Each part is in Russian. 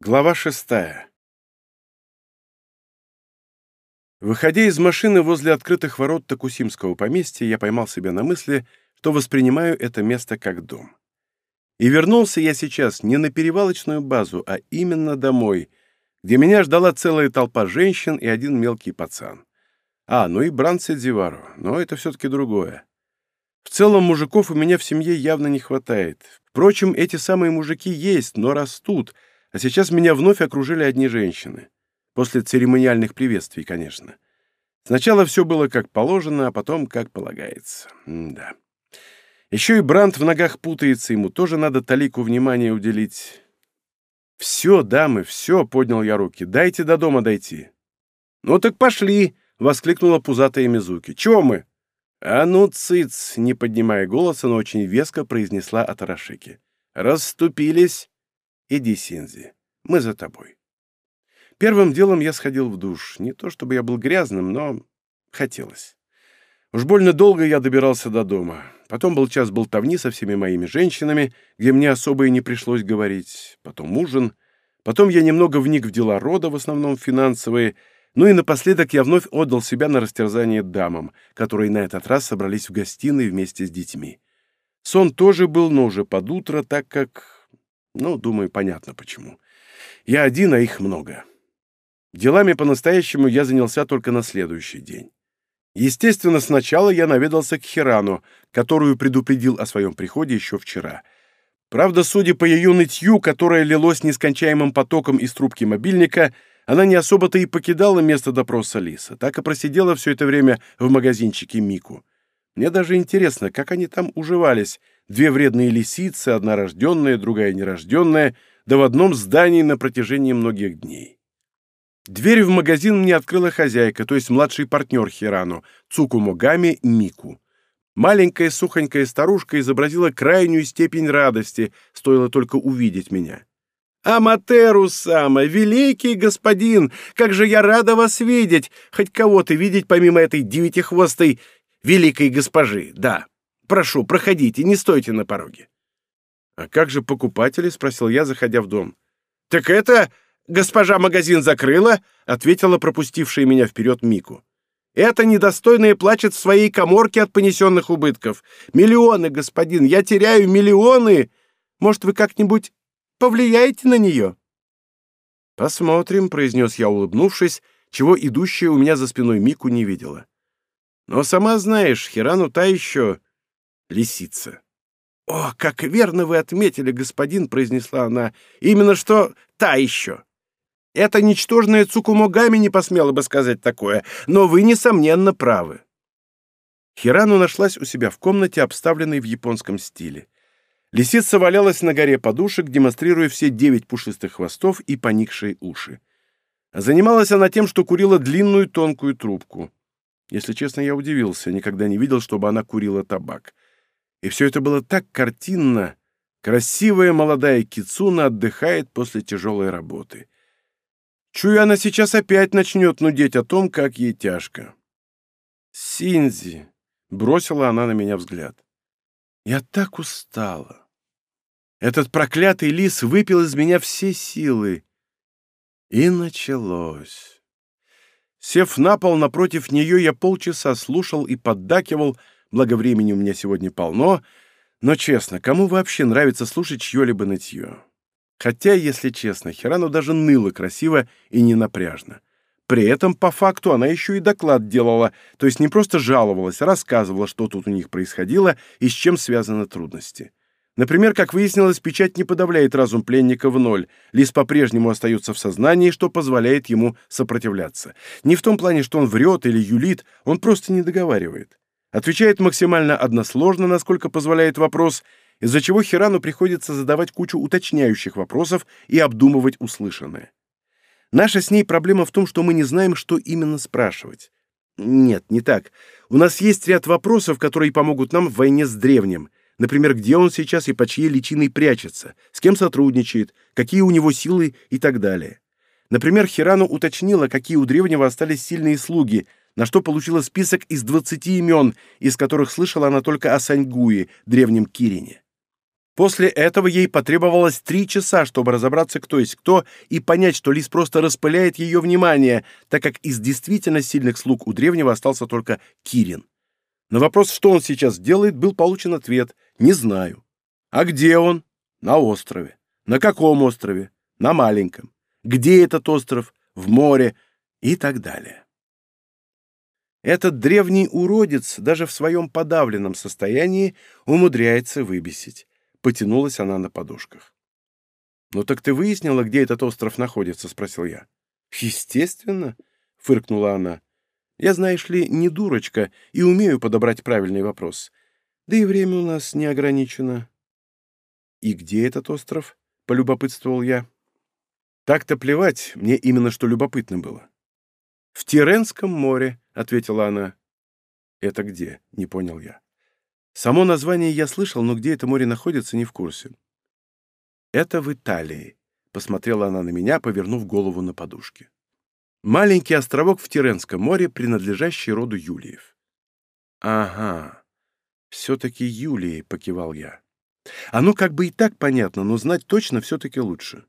Глава шестая. Выходя из машины возле открытых ворот Токусимского поместья, я поймал себя на мысли, что воспринимаю это место как дом. И вернулся я сейчас не на перевалочную базу, а именно домой, где меня ждала целая толпа женщин и один мелкий пацан. А, ну и Бранце Дивару, но это все-таки другое. В целом мужиков у меня в семье явно не хватает. Впрочем, эти самые мужики есть, но растут — а сейчас меня вновь окружили одни женщины. После церемониальных приветствий, конечно. Сначала все было как положено, а потом как полагается. М да. Еще и Брант в ногах путается, ему тоже надо талику внимания уделить. «Все, дамы, все», — поднял я руки, — «дайте до дома дойти». «Ну так пошли», — воскликнула пузатая Мизуки. «Чего мы?» «А ну, цыц!» — не поднимая голоса, но очень веско произнесла Атарашики. «Расступились!» Иди, Синзи, мы за тобой. Первым делом я сходил в душ. Не то чтобы я был грязным, но хотелось. Уж больно долго я добирался до дома. Потом был час болтовни со всеми моими женщинами, где мне особо и не пришлось говорить. Потом ужин. Потом я немного вник в дела рода, в основном финансовые. Ну и напоследок я вновь отдал себя на растерзание дамам, которые на этот раз собрались в гостиной вместе с детьми. Сон тоже был, но уже под утро, так как ну, думаю, понятно почему. Я один, а их много. Делами по-настоящему я занялся только на следующий день. Естественно, сначала я наведался к Хирану, которую предупредил о своем приходе еще вчера. Правда, судя по ее нытью, которое лилось нескончаемым потоком из трубки мобильника, она не особо-то и покидала место допроса Лиса, так и просидела все это время в магазинчике Мику. Мне даже интересно, как они там уживались, две вредные лисицы, одна рожденная, другая нерожденная, да в одном здании на протяжении многих дней. Дверь в магазин мне открыла хозяйка, то есть младший партнер Хирану, Цукумогами Мику. Маленькая сухонькая старушка изобразила крайнюю степень радости, стоило только увидеть меня. «Аматеру Сама, великий господин, как же я рада вас видеть! Хоть кого-то видеть помимо этой девятихвостой великой госпожи, да!» Прошу, проходите, не стойте на пороге. А как же покупатели? спросил я, заходя в дом. Так это госпожа магазин закрыла, ответила пропустившая меня вперед Мику. Это недостойная плачет в своей коморке от понесенных убытков. Миллионы, господин, я теряю миллионы. Может, вы как-нибудь повлияете на нее?» «Посмотрим», — произнес я, улыбнувшись, чего идущая у меня за спиной Мику не видела. «Но сама знаешь, Хирану та еще лисица. «О, как верно вы отметили, господин!» — произнесла она. «Именно что та еще!» «Это ничтожная Цукумогами не посмела бы сказать такое, но вы, несомненно, правы». Хирану нашлась у себя в комнате, обставленной в японском стиле. Лисица валялась на горе подушек, демонстрируя все девять пушистых хвостов и поникшие уши. Занималась она тем, что курила длинную тонкую трубку. Если честно, я удивился, никогда не видел, чтобы она курила табак. И все это было так картинно. Красивая молодая Кицуна отдыхает после тяжелой работы. Чую, она сейчас опять начнет нудеть о том, как ей тяжко. «Синзи!» — бросила она на меня взгляд. «Я так устала. Этот проклятый лис выпил из меня все силы. И началось. Сев на пол напротив нее, я полчаса слушал и поддакивал, благо времени у меня сегодня полно, но честно, кому вообще нравится слушать чье-либо нытье? Хотя, если честно, Хирану даже ныло красиво и не напряжно. При этом, по факту, она еще и доклад делала, то есть не просто жаловалась, а рассказывала, что тут у них происходило и с чем связаны трудности. Например, как выяснилось, печать не подавляет разум пленника в ноль, лис по-прежнему остается в сознании, что позволяет ему сопротивляться. Не в том плане, что он врет или юлит, он просто не договаривает. Отвечает максимально односложно, насколько позволяет вопрос, из-за чего Хирану приходится задавать кучу уточняющих вопросов и обдумывать услышанное. Наша с ней проблема в том, что мы не знаем, что именно спрашивать. Нет, не так. У нас есть ряд вопросов, которые помогут нам в войне с древним. Например, где он сейчас и по чьей личиной прячется, с кем сотрудничает, какие у него силы и так далее. Например, Хирану уточнила, какие у древнего остались сильные слуги, на что получила список из 20 имен, из которых слышала она только о Саньгуе, древнем Кирине. После этого ей потребовалось три часа, чтобы разобраться, кто есть кто, и понять, что лис просто распыляет ее внимание, так как из действительно сильных слуг у древнего остался только Кирин. На вопрос, что он сейчас делает, был получен ответ «Не знаю». А где он? На острове. На каком острове? На маленьком. Где этот остров? В море. И так далее. Этот древний уродец даже в своем подавленном состоянии умудряется выбесить. Потянулась она на подушках. «Ну так ты выяснила, где этот остров находится?» — спросил я. «Естественно», — фыркнула она. «Я, знаешь ли, не дурочка и умею подобрать правильный вопрос. Да и время у нас не ограничено». «И где этот остров?» — полюбопытствовал я. «Так-то плевать, мне именно что любопытно было». «В Тиренском море», — ответила она. «Это где?» — не понял я. Само название я слышал, но где это море находится, не в курсе. «Это в Италии», — посмотрела она на меня, повернув голову на подушке. «Маленький островок в Тиренском море, принадлежащий роду Юлиев». «Ага, все-таки Юлии», — покивал я. «Оно как бы и так понятно, но знать точно все-таки лучше».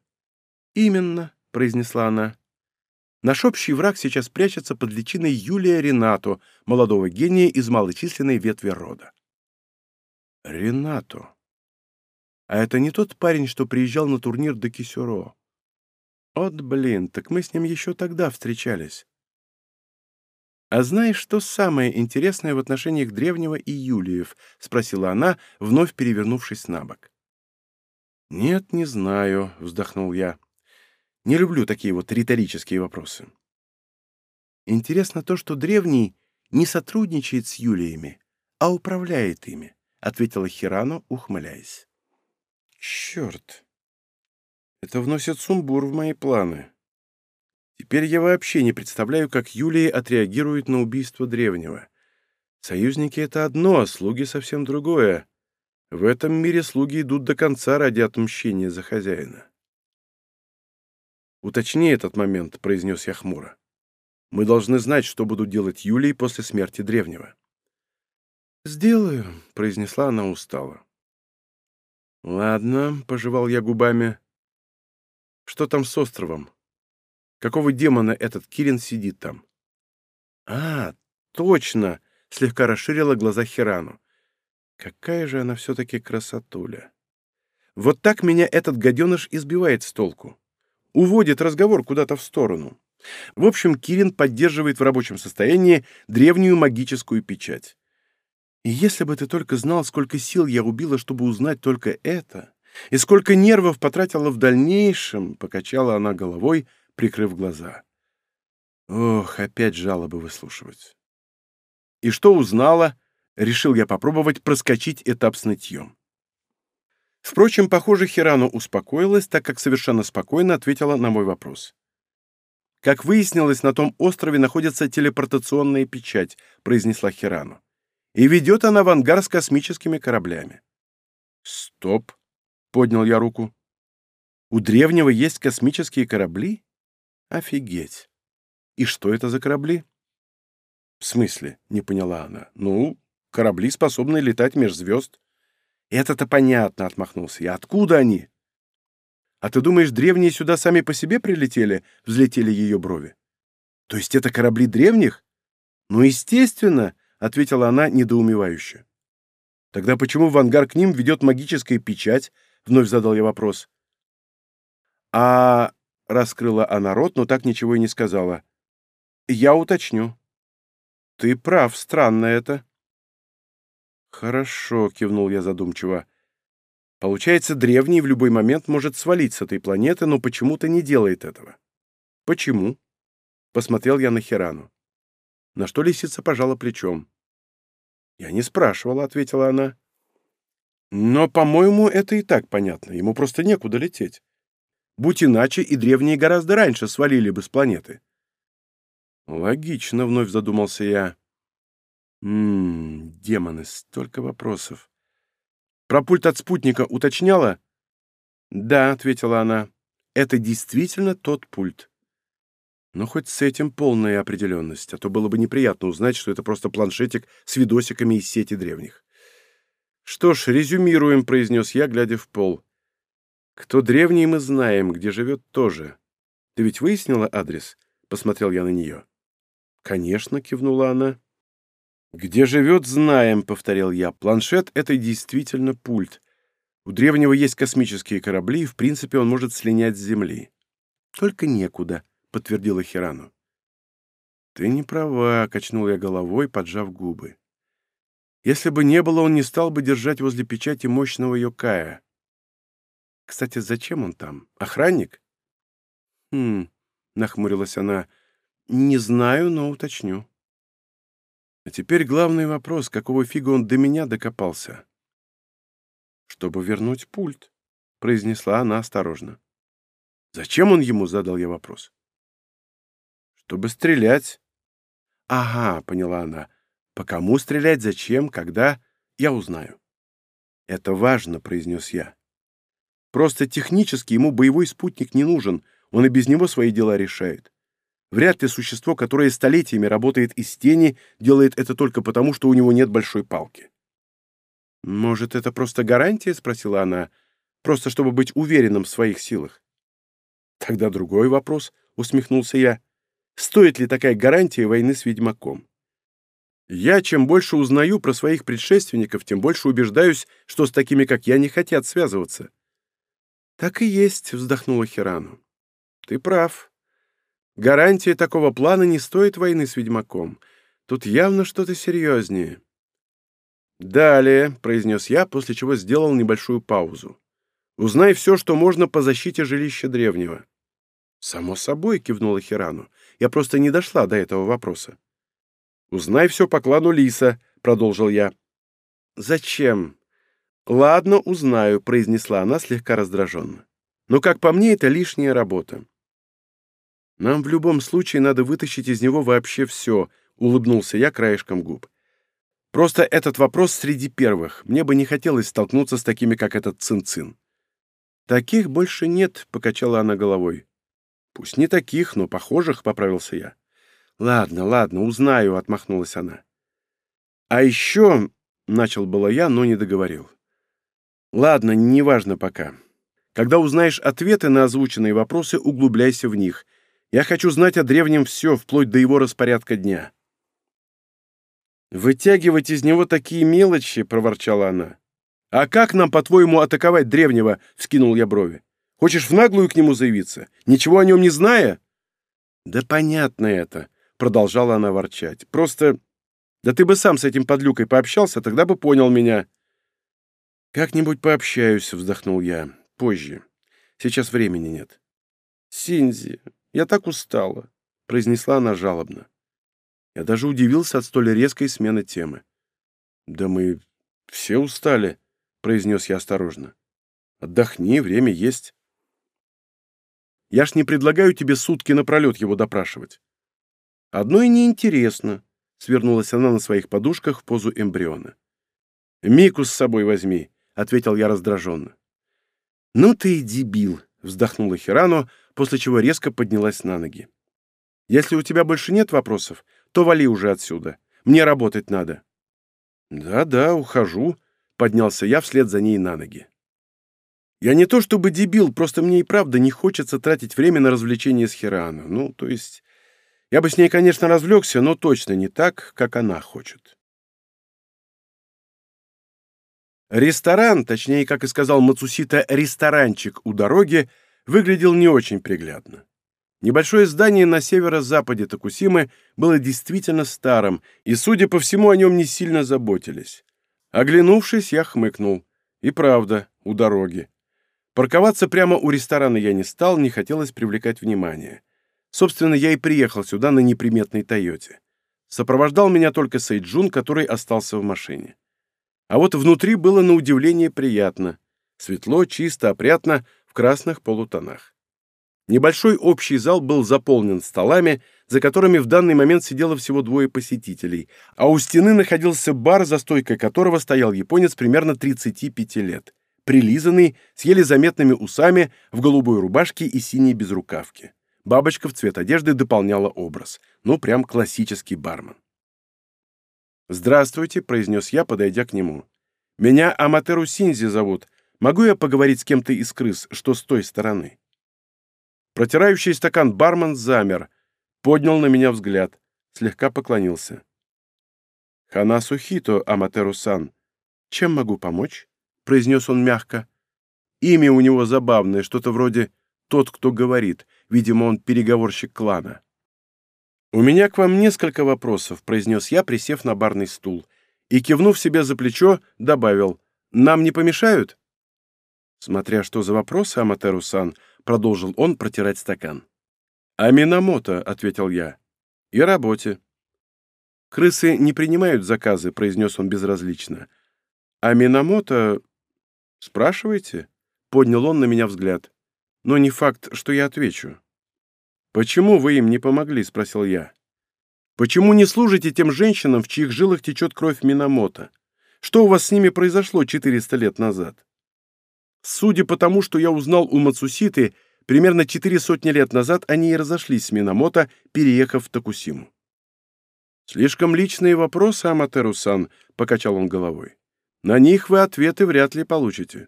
«Именно», — произнесла она. Наш общий враг сейчас прячется под личиной Юлия Ренато, молодого гения из малочисленной ветви рода. Ренато. А это не тот парень, что приезжал на турнир до Кисюро. От блин, так мы с ним еще тогда встречались. «А знаешь, что самое интересное в отношениях Древнего и Юлиев?» — спросила она, вновь перевернувшись на бок. «Нет, не знаю», — вздохнул я. «Не люблю такие вот риторические вопросы». «Интересно то, что Древний не сотрудничает с Юлиями, а управляет ими. — ответила Хирану, ухмыляясь. «Черт! Это вносит сумбур в мои планы. Теперь я вообще не представляю, как Юлия отреагирует на убийство древнего. Союзники — это одно, а слуги — совсем другое. В этом мире слуги идут до конца ради отмщения за хозяина». «Уточни этот момент», — произнес я хмуро. «Мы должны знать, что будут делать Юлии после смерти древнего». «Сделаю», — произнесла она устало. «Ладно», — пожевал я губами. «Что там с островом? Какого демона этот Кирин сидит там?» «А, точно!» — слегка расширила глаза Хирану. «Какая же она все-таки красотуля!» Вот так меня этот гаденыш избивает с толку. Уводит разговор куда-то в сторону. В общем, Кирин поддерживает в рабочем состоянии древнюю магическую печать. И если бы ты только знал, сколько сил я убила, чтобы узнать только это, и сколько нервов потратила в дальнейшем, — покачала она головой, прикрыв глаза. Ох, опять жалобы выслушивать. И что узнала, решил я попробовать проскочить этап с нытьем. Впрочем, похоже, Хирану успокоилась, так как совершенно спокойно ответила на мой вопрос. «Как выяснилось, на том острове находится телепортационная печать», — произнесла Хирану и ведет она в ангар с космическими кораблями. «Стоп!» — поднял я руку. «У древнего есть космические корабли? Офигеть! И что это за корабли?» «В смысле?» — не поняла она. «Ну, корабли, способные летать меж звезд». «Это-то понятно», — отмахнулся я. «Откуда они?» «А ты думаешь, древние сюда сами по себе прилетели?» — взлетели ее брови. «То есть это корабли древних?» «Ну, естественно!» — ответила она недоумевающе. «Тогда почему в ангар к ним ведет магическая печать?» — вновь задал я вопрос. «А...» — раскрыла она рот, но так ничего и не сказала. «Я уточню». «Ты прав, странно это». «Хорошо», — кивнул я задумчиво. «Получается, древний в любой момент может свалить с этой планеты, но почему-то не делает этого». «Почему?» — посмотрел я на Хирану на что лисица пожала плечом. «Я не спрашивала», — ответила она. «Но, по-моему, это и так понятно. Ему просто некуда лететь. Будь иначе, и древние гораздо раньше свалили бы с планеты». «Логично», — вновь задумался я. «Ммм, демоны, столько вопросов». «Про пульт от спутника уточняла?» «Да», — ответила она. «Это действительно тот пульт. Но хоть с этим полная определенность, а то было бы неприятно узнать, что это просто планшетик с видосиками из сети древних. «Что ж, резюмируем», — произнес я, глядя в пол. «Кто древний, мы знаем, где живет тоже. Ты ведь выяснила адрес?» — посмотрел я на нее. «Конечно», — кивнула она. «Где живет, знаем», — повторил я. «Планшет — это действительно пульт. У древнего есть космические корабли, и, в принципе, он может слинять с Земли». «Только некуда», — подтвердила Хирану. «Ты не права», — качнул я головой, поджав губы. «Если бы не было, он не стал бы держать возле печати мощного Йокая. Кстати, зачем он там? Охранник?» «Хм», — нахмурилась она, — «не знаю, но уточню». А теперь главный вопрос, какого фига он до меня докопался? «Чтобы вернуть пульт», — произнесла она осторожно. «Зачем он ему?» — задал я вопрос. «Чтобы стрелять». «Ага», — поняла она. «По кому стрелять, зачем, когда, я узнаю». «Это важно», — произнес я. «Просто технически ему боевой спутник не нужен, он и без него свои дела решает. Вряд ли существо, которое столетиями работает из тени, делает это только потому, что у него нет большой палки. «Может, это просто гарантия?» — спросила она. «Просто чтобы быть уверенным в своих силах». «Тогда другой вопрос», — усмехнулся я. «Стоит ли такая гарантия войны с ведьмаком?» «Я чем больше узнаю про своих предшественников, тем больше убеждаюсь, что с такими, как я, не хотят связываться». «Так и есть», — вздохнула Хирану. «Ты прав. Гарантия такого плана не стоит войны с ведьмаком. Тут явно что-то серьезнее. «Далее», — произнес я, после чего сделал небольшую паузу. «Узнай все, что можно по защите жилища древнего». «Само собой», — кивнула Хирану. «Я просто не дошла до этого вопроса». «Узнай все по клану Лиса», — продолжил я. «Зачем?» «Ладно, узнаю», — произнесла она слегка раздраженно. «Но, как по мне, это лишняя работа. Нам в любом случае надо вытащить из него вообще все, улыбнулся я краешком губ. Просто этот вопрос среди первых. Мне бы не хотелось столкнуться с такими, как этот Цин-Цин. Таких больше нет, покачала она головой. Пусть не таких, но похожих, поправился я. Ладно, ладно, узнаю, отмахнулась она. А еще, начал было я, но не договорил. Ладно, неважно пока. Когда узнаешь ответы на озвученные вопросы, углубляйся в них — я хочу знать о древнем все, вплоть до его распорядка дня». «Вытягивать из него такие мелочи», — проворчала она. «А как нам, по-твоему, атаковать древнего?» — вскинул я брови. «Хочешь в наглую к нему заявиться, ничего о нем не зная?» «Да понятно это», — продолжала она ворчать. «Просто... Да ты бы сам с этим подлюкой пообщался, тогда бы понял меня». «Как-нибудь пообщаюсь», — вздохнул я. «Позже. Сейчас времени нет». «Синзи, я так устала», — произнесла она жалобно. Я даже удивился от столь резкой смены темы. «Да мы все устали», — произнес я осторожно. «Отдохни, время есть». «Я ж не предлагаю тебе сутки напролет его допрашивать». «Одно и неинтересно», — свернулась она на своих подушках в позу эмбриона. «Мику с собой возьми», — ответил я раздраженно. «Ну ты и дебил», — вздохнула Хирану, после чего резко поднялась на ноги. «Если у тебя больше нет вопросов, то вали уже отсюда. Мне работать надо». «Да-да, ухожу», — поднялся я вслед за ней на ноги. «Я не то чтобы дебил, просто мне и правда не хочется тратить время на развлечения с Хирану. Ну, то есть, я бы с ней, конечно, развлекся, но точно не так, как она хочет». Ресторан, точнее, как и сказал Мацусита, ресторанчик у дороги, выглядел не очень приглядно. Небольшое здание на северо-западе Токусимы было действительно старым, и, судя по всему, о нем не сильно заботились. Оглянувшись, я хмыкнул. И правда, у дороги. Парковаться прямо у ресторана я не стал, не хотелось привлекать внимание. Собственно, я и приехал сюда на неприметной «Тойоте». Сопровождал меня только Сейджун, который остался в машине. А вот внутри было на удивление приятно. Светло, чисто, опрятно — красных полутонах. Небольшой общий зал был заполнен столами, за которыми в данный момент сидело всего двое посетителей, а у стены находился бар, за стойкой которого стоял японец примерно 35 лет, прилизанный, с еле заметными усами, в голубой рубашке и синей безрукавке. Бабочка в цвет одежды дополняла образ. Ну, прям классический бармен. «Здравствуйте», — произнес я, подойдя к нему. Меня Аматеру Синзи зовут. Могу я поговорить с кем-то из крыс, что с той стороны?» Протирающий стакан бармен замер, поднял на меня взгляд, слегка поклонился. «Ханасу Хито, Аматеру-сан, чем могу помочь?» — произнес он мягко. Имя у него забавное, что-то вроде «тот, кто говорит», видимо, он переговорщик клана. «У меня к вам несколько вопросов», — произнес я, присев на барный стул, и, кивнув себе за плечо, добавил «Нам не помешают?» «Смотря что за вопросы, Аматеру-сан», — продолжил он протирать стакан. «А Минамото», — ответил я, — «и работе». «Крысы не принимают заказы», — произнес он безразлично. «А Минамото...» «Спрашивайте?» — поднял он на меня взгляд. «Но не факт, что я отвечу». «Почему вы им не помогли?» — спросил я. «Почему не служите тем женщинам, в чьих жилах течет кровь Минамото? Что у вас с ними произошло 400 лет назад?» Судя по тому, что я узнал у Мацуситы, примерно четыре сотни лет назад они и разошлись с Минамото, переехав в Токусиму. «Слишком личные вопросы, Аматеру-сан», — покачал он головой. «На них вы ответы вряд ли получите».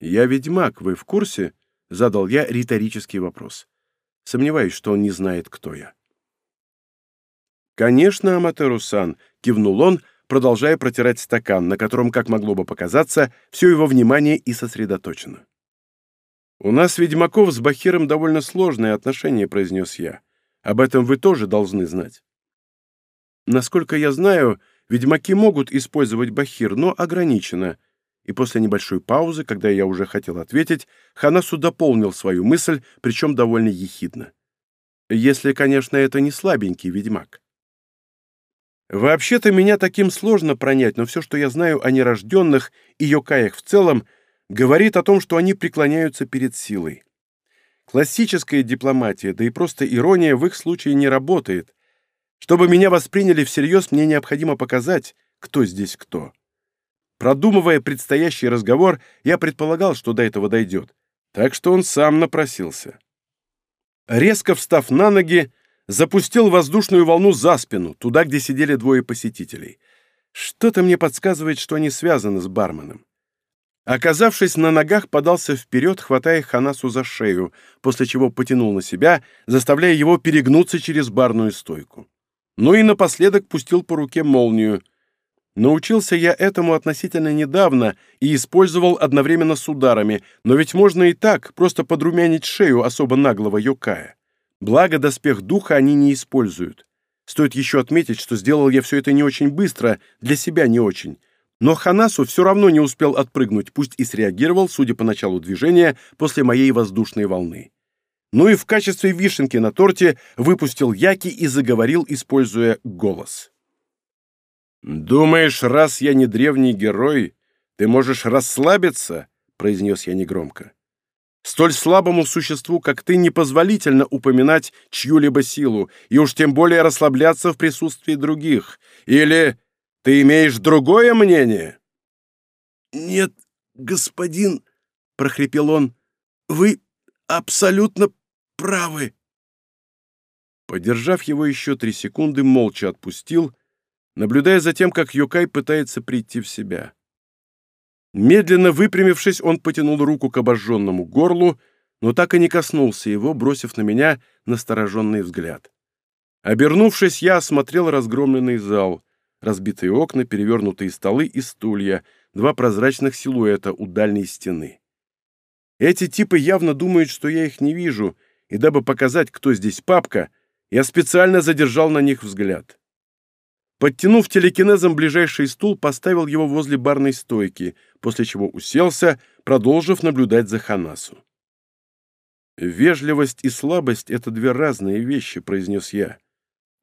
«Я ведьмак, вы в курсе?» — задал я риторический вопрос. Сомневаюсь, что он не знает, кто я. «Конечно, Аматеру-сан», — кивнул он, продолжая протирать стакан, на котором, как могло бы показаться, все его внимание и сосредоточено. «У нас, ведьмаков, с Бахиром довольно сложные отношения», — произнес я. «Об этом вы тоже должны знать». Насколько я знаю, ведьмаки могут использовать Бахир, но ограниченно. И после небольшой паузы, когда я уже хотел ответить, Ханасу дополнил свою мысль, причем довольно ехидно. Если, конечно, это не слабенький ведьмак. Вообще-то меня таким сложно пронять, но все, что я знаю о нерожденных и йокаях в целом, говорит о том, что они преклоняются перед силой. Классическая дипломатия, да и просто ирония в их случае не работает. Чтобы меня восприняли всерьез, мне необходимо показать, кто здесь кто. Продумывая предстоящий разговор, я предполагал, что до этого дойдет, так что он сам напросился. Резко встав на ноги, запустил воздушную волну за спину, туда, где сидели двое посетителей. Что-то мне подсказывает, что они связаны с барменом. Оказавшись на ногах, подался вперед, хватая Ханасу за шею, после чего потянул на себя, заставляя его перегнуться через барную стойку. Ну и напоследок пустил по руке молнию. Научился я этому относительно недавно и использовал одновременно с ударами, но ведь можно и так, просто подрумянить шею особо наглого Йокая. Благо, доспех духа они не используют. Стоит еще отметить, что сделал я все это не очень быстро, для себя не очень. Но Ханасу все равно не успел отпрыгнуть, пусть и среагировал, судя по началу движения, после моей воздушной волны. Ну и в качестве вишенки на торте выпустил Яки и заговорил, используя голос. «Думаешь, раз я не древний герой, ты можешь расслабиться?» — произнес я негромко. Столь слабому существу, как ты, непозволительно упоминать чью-либо силу, и уж тем более расслабляться в присутствии других. Или ты имеешь другое мнение?» «Нет, господин», — прохрипел он, — «вы абсолютно правы». Подержав его еще три секунды, молча отпустил, наблюдая за тем, как Йокай пытается прийти в себя. Медленно выпрямившись, он потянул руку к обожженному горлу, но так и не коснулся его, бросив на меня настороженный взгляд. Обернувшись, я осмотрел разгромленный зал, разбитые окна, перевернутые столы и стулья, два прозрачных силуэта у дальней стены. Эти типы явно думают, что я их не вижу, и дабы показать, кто здесь папка, я специально задержал на них взгляд. Подтянув телекинезом ближайший стул, поставил его возле барной стойки, после чего уселся, продолжив наблюдать за Ханасу. «Вежливость и слабость — это две разные вещи», — произнес я.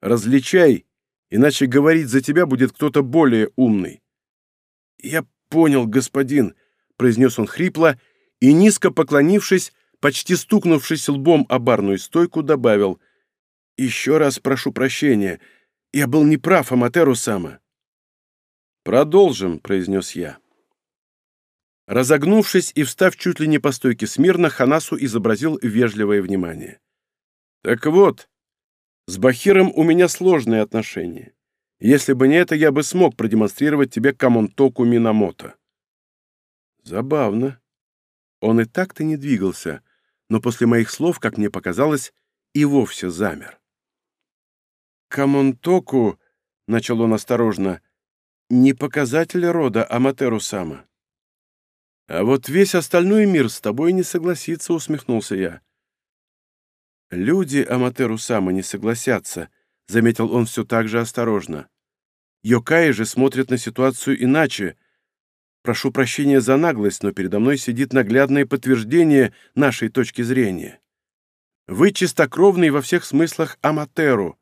«Различай, иначе говорить за тебя будет кто-то более умный». «Я понял, господин», — произнес он хрипло и, низко поклонившись, почти стукнувшись лбом о барную стойку, добавил «Еще раз прошу прощения». Я был неправ, Аматеру Сама. «Продолжим», — произнес я. Разогнувшись и встав чуть ли не по стойке смирно, Ханасу изобразил вежливое внимание. «Так вот, с Бахиром у меня сложные отношения. Если бы не это, я бы смог продемонстрировать тебе Камонтоку Минамото». Забавно. Он и так-то не двигался, но после моих слов, как мне показалось, и вовсе замер. «Камонтоку», — начал он осторожно, — «не показатель рода Аматеру-сама». «А вот весь остальной мир с тобой не согласится», — усмехнулся я. «Люди Аматеру-сама не согласятся», — заметил он все так же осторожно. «Йокаи же смотрят на ситуацию иначе. Прошу прощения за наглость, но передо мной сидит наглядное подтверждение нашей точки зрения. Вы чистокровный во всех смыслах Аматеру.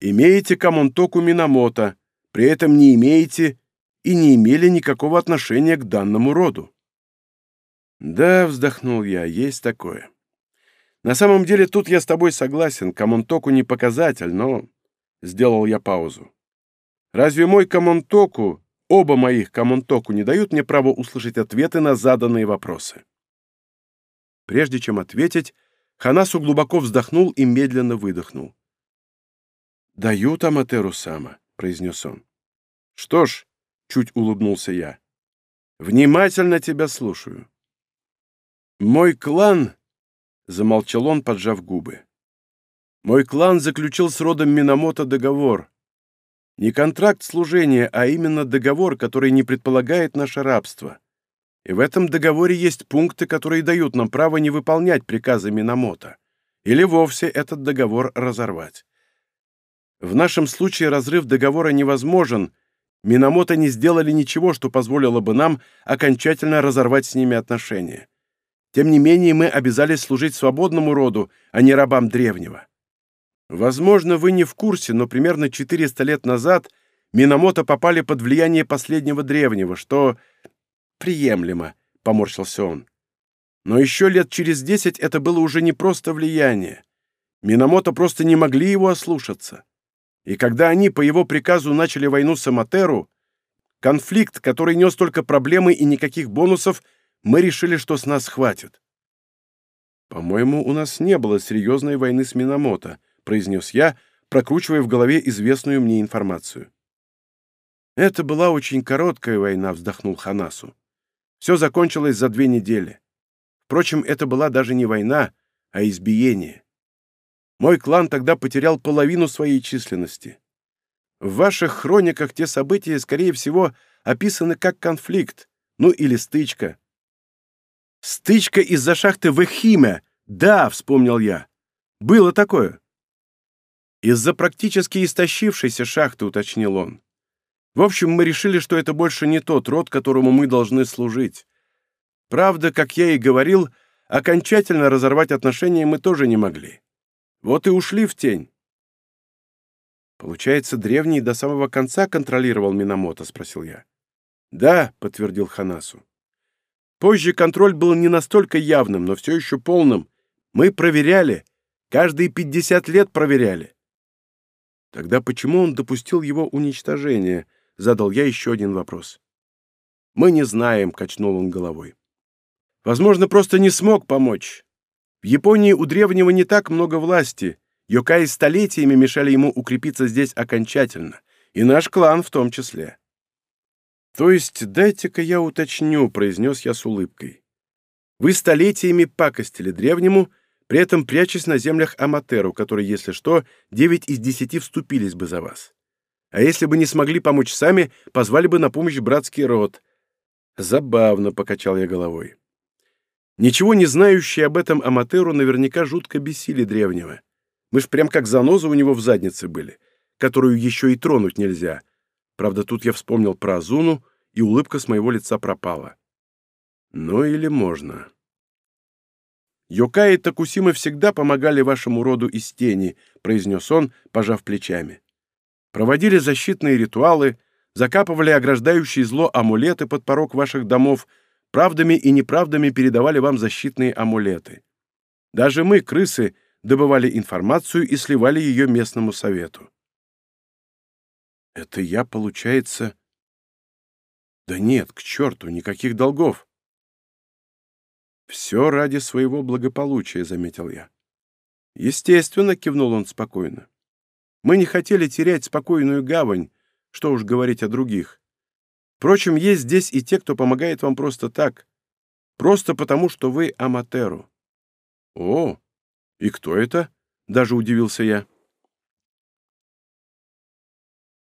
Имеете Камонтоку Минамото, при этом не имеете и не имели никакого отношения к данному роду. Да, вздохнул я, есть такое. На самом деле тут я с тобой согласен, Камонтоку не показатель, но... Сделал я паузу. Разве мой Камонтоку, оба моих Камонтоку не дают мне права услышать ответы на заданные вопросы? Прежде чем ответить, Ханасу глубоко вздохнул и медленно выдохнул. «Дают Аматеру Сама», — произнес он. «Что ж», — чуть улыбнулся я, — «внимательно тебя слушаю». «Мой клан», — замолчал он, поджав губы, — «мой клан заключил с родом Минамото договор. Не контракт служения, а именно договор, который не предполагает наше рабство. И в этом договоре есть пункты, которые дают нам право не выполнять приказы Минамото, или вовсе этот договор разорвать. В нашем случае разрыв договора невозможен. Минамото не сделали ничего, что позволило бы нам окончательно разорвать с ними отношения. Тем не менее, мы обязались служить свободному роду, а не рабам древнего. Возможно, вы не в курсе, но примерно 400 лет назад Минамото попали под влияние последнего древнего, что приемлемо, — поморщился он. Но еще лет через десять это было уже не просто влияние. Минамото просто не могли его ослушаться. И когда они по его приказу начали войну с Аматеру, конфликт, который нес только проблемы и никаких бонусов, мы решили, что с нас хватит. «По-моему, у нас не было серьезной войны с Минамото», — произнес я, прокручивая в голове известную мне информацию. «Это была очень короткая война», — вздохнул Ханасу. «Все закончилось за две недели. Впрочем, это была даже не война, а избиение. Мой клан тогда потерял половину своей численности. В ваших хрониках те события, скорее всего, описаны как конфликт, ну или стычка. Стычка из-за шахты в Эхиме. Да, вспомнил я. Было такое. Из-за практически истощившейся шахты, уточнил он. В общем, мы решили, что это больше не тот род, которому мы должны служить. Правда, как я и говорил, окончательно разорвать отношения мы тоже не могли. Вот и ушли в тень. Получается, древний до самого конца контролировал Минамото, спросил я. Да, подтвердил Ханасу. Позже контроль был не настолько явным, но все еще полным. Мы проверяли. Каждые 50 лет проверяли. Тогда почему он допустил его уничтожения? Задал я еще один вопрос. Мы не знаем, качнул он головой. Возможно, просто не смог помочь. Японии у древнего не так много власти. Йокаи столетиями мешали ему укрепиться здесь окончательно. И наш клан в том числе. «То есть, дайте-ка я уточню», — произнес я с улыбкой. «Вы столетиями пакостили древнему, при этом прячась на землях Аматеру, которые, если что, девять из десяти вступились бы за вас. А если бы не смогли помочь сами, позвали бы на помощь братский род». Забавно, — покачал я головой. Ничего не знающие об этом Аматеру наверняка жутко бесили древнего. Мы ж прям как заноза у него в заднице были, которую еще и тронуть нельзя. Правда, тут я вспомнил про Азуну, и улыбка с моего лица пропала. Ну или можно. «Йокаи Такусимы всегда помогали вашему роду из тени», — произнес он, пожав плечами. «Проводили защитные ритуалы, закапывали ограждающие зло амулеты под порог ваших домов правдами и неправдами передавали вам защитные амулеты. Даже мы, крысы, добывали информацию и сливали ее местному совету. Это я, получается... Да нет, к черту, никаких долгов. Все ради своего благополучия, заметил я. Естественно, кивнул он спокойно. Мы не хотели терять спокойную гавань, что уж говорить о других. Впрочем, есть здесь и те, кто помогает вам просто так, просто потому, что вы аматеру. О, и кто это? Даже удивился я.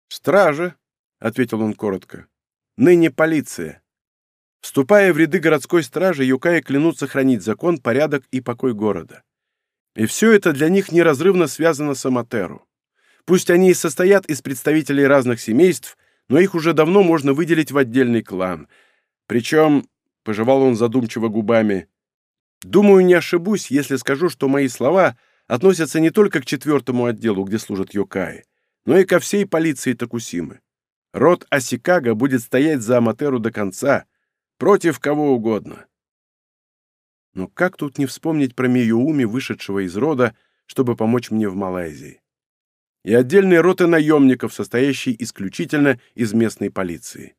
«Стража», — ответил он коротко. «Ныне полиция. Вступая в ряды городской стражи, юкаи клянутся хранить закон, порядок и покой города. И все это для них неразрывно связано с Аматеру. Пусть они и состоят из представителей разных семейств, но их уже давно можно выделить в отдельный клан. Причем, — пожевал он задумчиво губами, — думаю, не ошибусь, если скажу, что мои слова относятся не только к четвертому отделу, где служат Йокаи, но и ко всей полиции Токусимы. Род Асикага будет стоять за Аматеру до конца, против кого угодно. Но как тут не вспомнить про Миюуми, вышедшего из рода, чтобы помочь мне в Малайзии? И отдельные роты наемников, состоящие исключительно из местной полиции.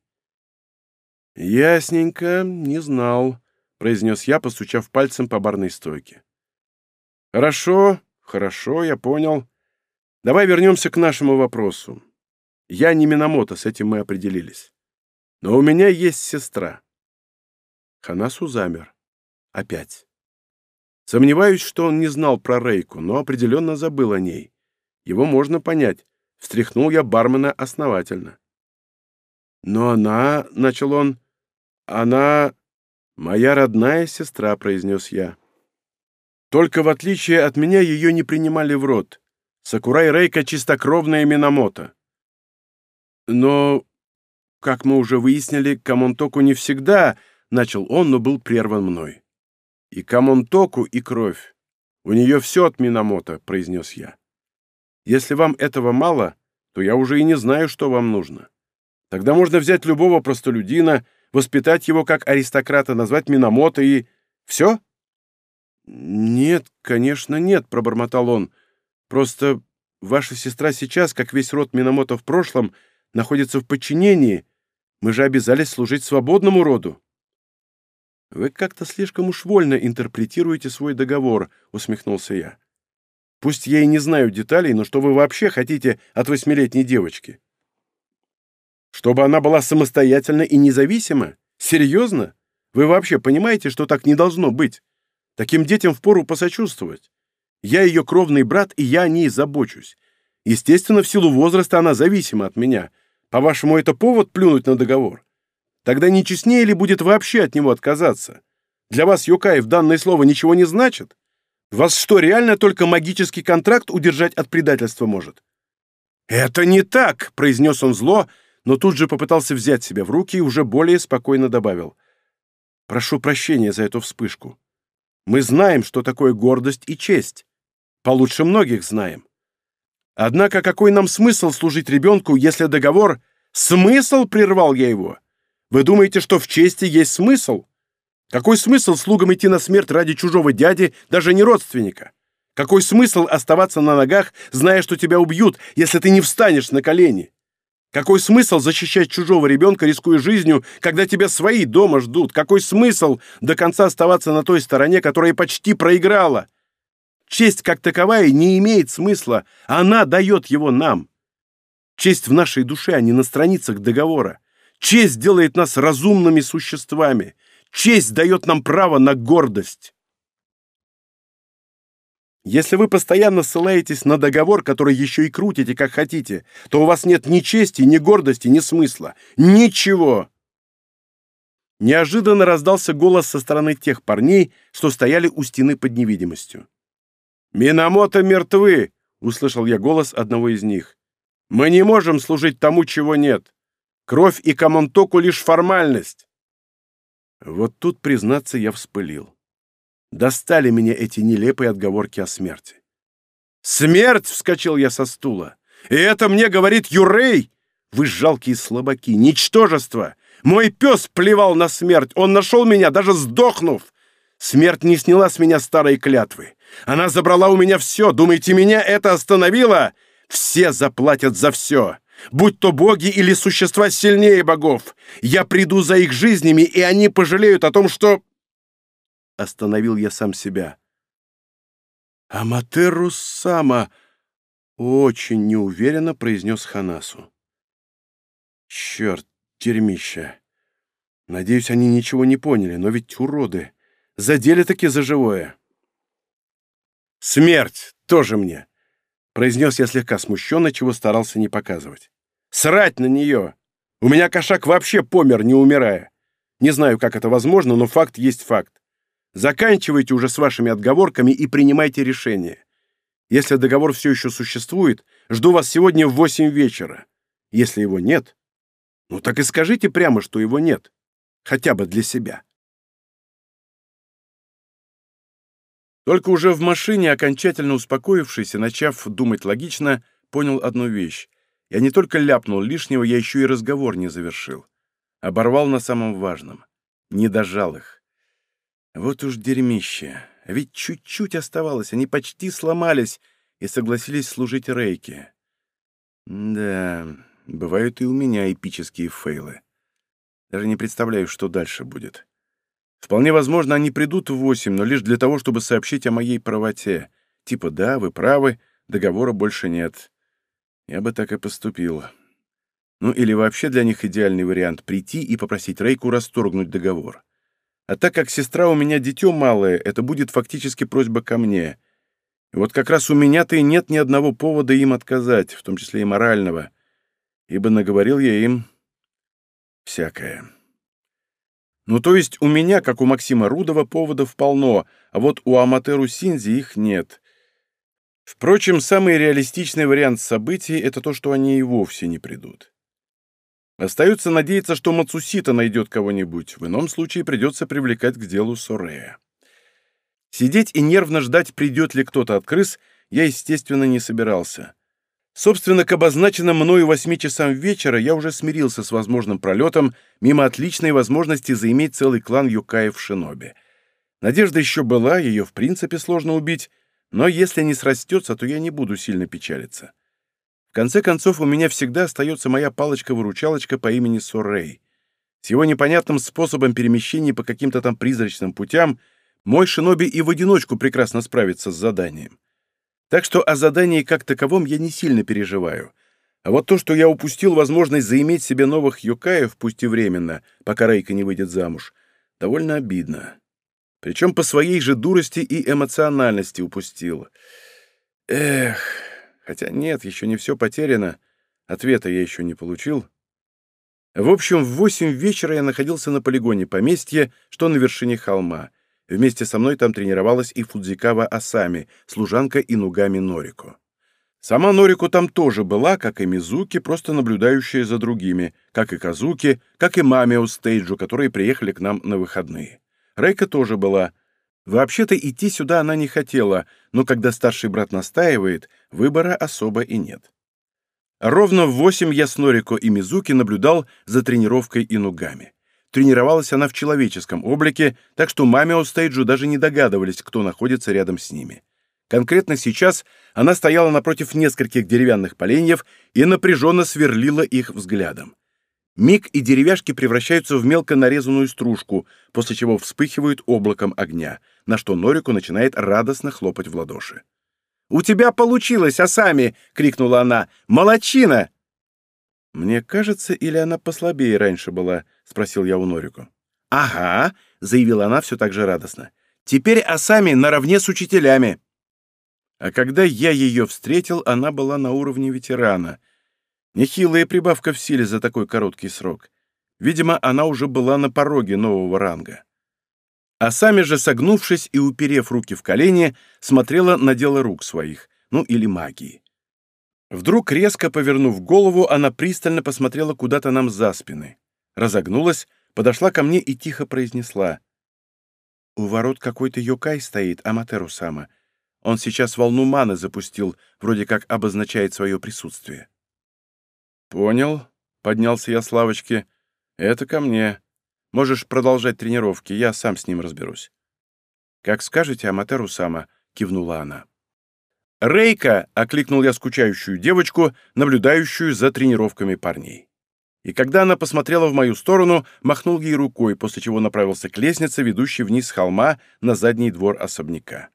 «Ясненько, не знал», — произнес я, постучав пальцем по барной стойке. «Хорошо, хорошо, я понял. Давай вернемся к нашему вопросу. Я не Минамото, с этим мы определились. Но у меня есть сестра». Ханасу замер. Опять. Сомневаюсь, что он не знал про Рейку, но определенно забыл о ней. Его можно понять. Встряхнул я бармена основательно. «Но она...» — начал он. «Она... моя родная сестра», — произнес я. «Только в отличие от меня ее не принимали в рот. Сакурай Рейка — чистокровная Минамото». «Но, как мы уже выяснили, Камонтоку не всегда...» — начал он, но был прерван мной. «И Камонтоку, и кровь. У нее все от Минамото», — произнес я. «Если вам этого мало, то я уже и не знаю, что вам нужно. Тогда можно взять любого простолюдина, воспитать его как аристократа, назвать Минамото и... Все?» «Нет, конечно, нет», — пробормотал он. «Просто ваша сестра сейчас, как весь род Минамото в прошлом, находится в подчинении. Мы же обязались служить свободному роду». «Вы как-то слишком уж вольно интерпретируете свой договор», — усмехнулся я. «Пусть я и не знаю деталей, но что вы вообще хотите от восьмилетней девочки?» «Чтобы она была самостоятельна и независима? Серьезно? Вы вообще понимаете, что так не должно быть? Таким детям впору посочувствовать. Я ее кровный брат, и я о ней забочусь. Естественно, в силу возраста она зависима от меня. По-вашему, это повод плюнуть на договор? Тогда не честнее ли будет вообще от него отказаться? Для вас, Юкаев, данное слово ничего не значит? Вас что, реально только магический контракт удержать от предательства может? «Это не так!» — произнес он зло, но тут же попытался взять себя в руки и уже более спокойно добавил. «Прошу прощения за эту вспышку. Мы знаем, что такое гордость и честь. Получше многих знаем. Однако какой нам смысл служить ребенку, если договор... Смысл прервал я его!» Вы думаете, что в чести есть смысл? Какой смысл слугам идти на смерть ради чужого дяди, даже не родственника? Какой смысл оставаться на ногах, зная, что тебя убьют, если ты не встанешь на колени? Какой смысл защищать чужого ребенка, рискуя жизнью, когда тебя свои дома ждут? Какой смысл до конца оставаться на той стороне, которая почти проиграла? Честь как таковая не имеет смысла, она дает его нам. Честь в нашей душе, а не на страницах договора. Честь делает нас разумными существами. Честь дает нам право на гордость. Если вы постоянно ссылаетесь на договор, который еще и крутите, как хотите, то у вас нет ни чести, ни гордости, ни смысла. Ничего!» Неожиданно раздался голос со стороны тех парней, что стояли у стены под невидимостью. «Минамото мертвы!» — услышал я голос одного из них. «Мы не можем служить тому, чего нет. Кровь и Камонтоку лишь формальность. Вот тут, признаться, я вспылил. Достали меня эти нелепые отговорки о смерти. «Смерть!» — вскочил я со стула. «И это мне говорит Юрей! Вы жалкие слабаки, ничтожество! Мой пес плевал на смерть, он нашел меня, даже сдохнув! Смерть не сняла с меня старой клятвы. Она забрала у меня все. Думаете, меня это остановило? Все заплатят за все. Будь то боги или существа сильнее богов, я приду за их жизнями, и они пожалеют о том, что...» Остановил я сам себя. «Аматеру Сама!» — очень неуверенно произнес Ханасу. Черт, дерьмище. Надеюсь, они ничего не поняли, но ведь уроды. Задели таки за живое. Смерть тоже мне, произнес я слегка смущенно, чего старался не показывать. Срать на нее! У меня кошак вообще помер, не умирая. Не знаю, как это возможно, но факт есть факт. Заканчивайте уже с вашими отговорками и принимайте решение. Если договор все еще существует, жду вас сегодня в восемь вечера. Если его нет, ну так и скажите прямо, что его нет. Хотя бы для себя. Только уже в машине, окончательно успокоившись и начав думать логично, понял одну вещь. Я не только ляпнул лишнего, я еще и разговор не завершил. Оборвал на самом важном. Не дожал их. Вот уж дерьмище. Ведь чуть-чуть оставалось, они почти сломались и согласились служить Рейке. Да, бывают и у меня эпические фейлы. Даже не представляю, что дальше будет. Вполне возможно, они придут в восемь, но лишь для того, чтобы сообщить о моей правоте. Типа, да, вы правы, договора больше нет. Я бы так и поступил. Ну или вообще для них идеальный вариант — прийти и попросить Рейку расторгнуть договор. А так как сестра у меня дитё малое, это будет фактически просьба ко мне. И вот как раз у меня-то и нет ни одного повода им отказать, в том числе и морального, ибо наговорил я им всякое. Ну, то есть у меня, как у Максима Рудова, поводов полно, а вот у Аматеру Синзи их нет. Впрочем, самый реалистичный вариант событий — это то, что они и вовсе не придут. Остается надеяться, что Мацусита найдет кого-нибудь. В ином случае придется привлекать к делу Сорея. Сидеть и нервно ждать, придет ли кто-то от крыс, я, естественно, не собирался. Собственно, к обозначенным мною восьми часам вечера я уже смирился с возможным пролетом мимо отличной возможности заиметь целый клан Юкаев в Шинобе. Надежда еще была, ее в принципе сложно убить, но если не срастется, то я не буду сильно печалиться. В конце концов, у меня всегда остается моя палочка-выручалочка по имени Соррей. С его непонятным способом перемещения по каким-то там призрачным путям мой шиноби и в одиночку прекрасно справится с заданием. Так что о задании как таковом я не сильно переживаю. А вот то, что я упустил возможность заиметь себе новых юкаев, пусть и временно, пока Рейка не выйдет замуж, довольно обидно. Причем по своей же дурости и эмоциональности упустил. Эх, хотя нет, еще не все потеряно. Ответа я еще не получил. В общем, в восемь вечера я находился на полигоне поместья, что на вершине холма, Вместе со мной там тренировалась и Фудзикава Асами, служанка Инугами Норико. Сама Норико там тоже была, как и Мизуки, просто наблюдающая за другими, как и Казуки, как и Мамио Стейджу, которые приехали к нам на выходные. Рейка тоже была. Вообще-то идти сюда она не хотела, но когда старший брат настаивает, выбора особо и нет. Ровно в восемь я с Норико и Мизуки наблюдал за тренировкой Инугами. Тренировалась она в человеческом облике, так что Мамио Стейджу даже не догадывались, кто находится рядом с ними. Конкретно сейчас она стояла напротив нескольких деревянных поленьев и напряженно сверлила их взглядом. Миг и деревяшки превращаются в мелко нарезанную стружку, после чего вспыхивают облаком огня, на что Норику начинает радостно хлопать в ладоши. «У тебя получилось, Асами!» — крикнула она. «Молодчина!» Мне кажется, или она послабее раньше была —— спросил я у Норику. «Ага», — заявила она все так же радостно. «Теперь Асами наравне с учителями». А когда я ее встретил, она была на уровне ветерана. Нехилая прибавка в силе за такой короткий срок. Видимо, она уже была на пороге нового ранга. А сами же, согнувшись и уперев руки в колени, смотрела на дело рук своих, ну или магии. Вдруг, резко повернув голову, она пристально посмотрела куда-то нам за спины разогнулась, подошла ко мне и тихо произнесла. «У ворот какой-то Йокай стоит, Аматеру-сама. Он сейчас волну маны запустил, вроде как обозначает свое присутствие». «Понял», — поднялся я с лавочки. «Это ко мне. Можешь продолжать тренировки, я сам с ним разберусь». «Как скажете, Аматеру-сама», — кивнула она. «Рейка!» — окликнул я скучающую девочку, наблюдающую за тренировками парней и когда она посмотрела в мою сторону, махнул ей рукой, после чего направился к лестнице, ведущей вниз с холма на задний двор особняка.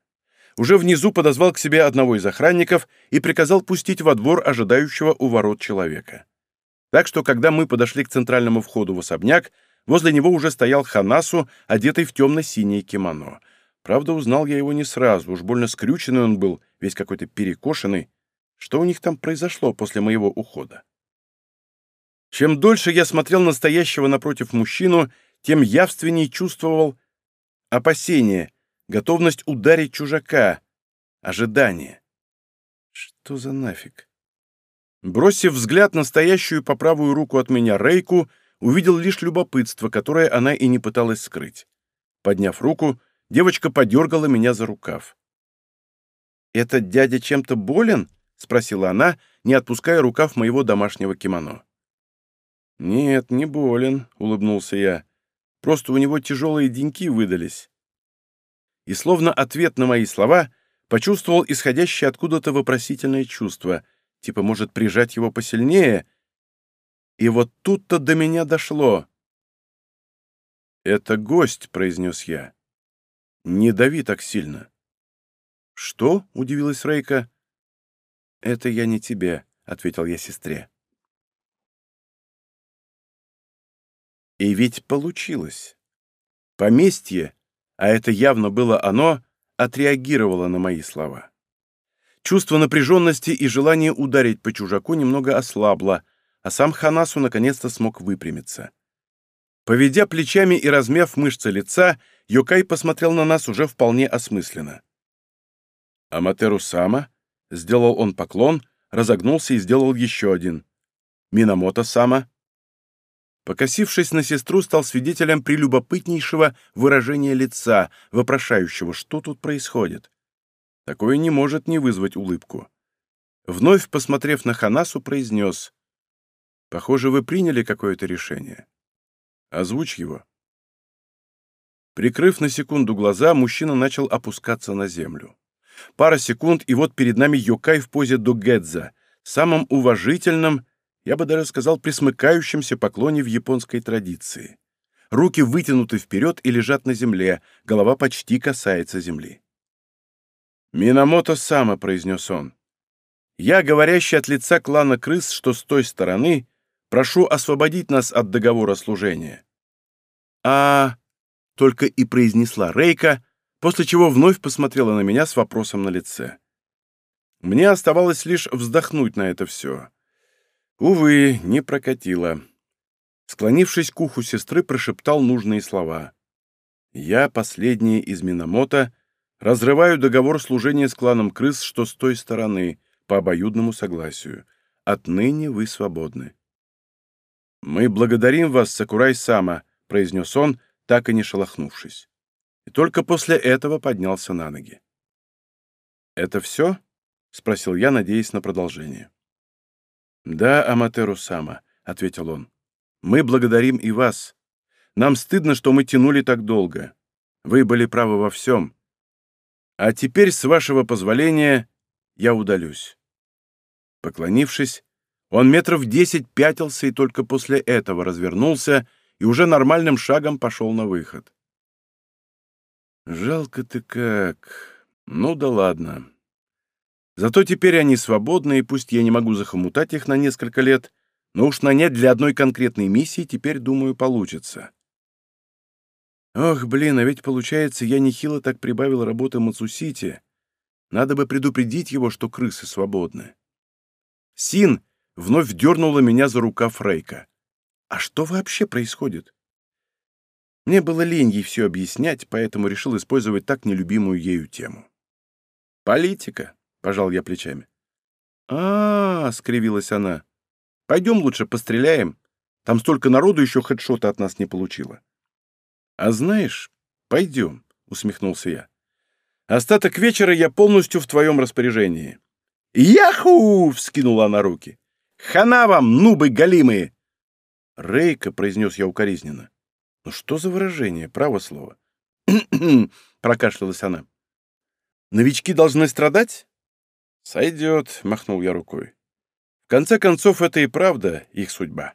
Уже внизу подозвал к себе одного из охранников и приказал пустить во двор ожидающего у ворот человека. Так что, когда мы подошли к центральному входу в особняк, возле него уже стоял Ханасу, одетый в темно-синее кимоно. Правда, узнал я его не сразу, уж больно скрюченный он был, весь какой-то перекошенный. Что у них там произошло после моего ухода? Чем дольше я смотрел на стоящего напротив мужчину, тем явственнее чувствовал опасение, готовность ударить чужака, ожидание. Что за нафиг? Бросив взгляд на стоящую по правую руку от меня Рейку, увидел лишь любопытство, которое она и не пыталась скрыть. Подняв руку, девочка подергала меня за рукав. «Этот дядя чем-то болен?» — спросила она, не отпуская рукав моего домашнего кимоно. «Нет, не болен», — улыбнулся я. «Просто у него тяжелые деньки выдались». И словно ответ на мои слова почувствовал исходящее откуда-то вопросительное чувство, типа, может, прижать его посильнее. И вот тут-то до меня дошло. «Это гость», — произнес я. «Не дави так сильно». «Что?» — удивилась Рейка. «Это я не тебе», — ответил я сестре. И ведь получилось. Поместье, а это явно было оно, отреагировало на мои слова. Чувство напряженности и желание ударить по чужаку немного ослабло, а сам Ханасу наконец-то смог выпрямиться. Поведя плечами и размяв мышцы лица, Йокай посмотрел на нас уже вполне осмысленно. «Аматеру Сама?» — сделал он поклон, разогнулся и сделал еще один. «Минамото Сама?» Покосившись на сестру, стал свидетелем прелюбопытнейшего выражения лица, вопрошающего, что тут происходит. Такое не может не вызвать улыбку. Вновь, посмотрев на Ханасу, произнес. «Похоже, вы приняли какое-то решение. Озвучь его». Прикрыв на секунду глаза, мужчина начал опускаться на землю. Пара секунд, и вот перед нами Йокай в позе Дугэдза, самым уважительным я бы даже сказал, присмыкающемся поклоне в японской традиции. Руки вытянуты вперед и лежат на земле, голова почти касается земли. «Минамото Сама», — произнес он. «Я, говорящий от лица клана крыс, что с той стороны, прошу освободить нас от договора служения». «А...» — только и произнесла Рейка, после чего вновь посмотрела на меня с вопросом на лице. Мне оставалось лишь вздохнуть на это все. Увы, не прокатило. Склонившись к уху сестры, прошептал нужные слова. «Я, последний из Минамото, разрываю договор служения с кланом крыс, что с той стороны, по обоюдному согласию. Отныне вы свободны». «Мы благодарим вас, Сакурай-сама», — произнес он, так и не шелохнувшись. И только после этого поднялся на ноги. «Это все?» — спросил я, надеясь на продолжение. «Да, Аматеру-сама», — ответил он. «Мы благодарим и вас. Нам стыдно, что мы тянули так долго. Вы были правы во всем. А теперь, с вашего позволения, я удалюсь». Поклонившись, он метров десять пятился и только после этого развернулся и уже нормальным шагом пошел на выход. «Жалко ты как. Ну да ладно. Зато теперь они свободны, и пусть я не могу захомутать их на несколько лет, но уж нанять для одной конкретной миссии теперь, думаю, получится. Ох, блин, а ведь получается, я нехило так прибавил работы Мацусити. Надо бы предупредить его, что крысы свободны. Син вновь дернула меня за рукав Рейка. А что вообще происходит? Мне было лень ей все объяснять, поэтому решил использовать так нелюбимую ею тему. Политика. — пожал я плечами. а, -а, -а скривилась она. «Пойдем лучше постреляем. Там столько народу еще хедшота от нас не получило». «А знаешь, пойдем», — усмехнулся я. «Остаток вечера я полностью в твоем распоряжении». «Яху!» — вскинула она руки. «Хана вам, нубы галимые!» «Рейка», — произнес я укоризненно. «Ну что за выражение, право слово?» прокашлялась она. «Новички должны страдать? «Сойдет», — махнул я рукой. «В конце концов, это и правда их судьба».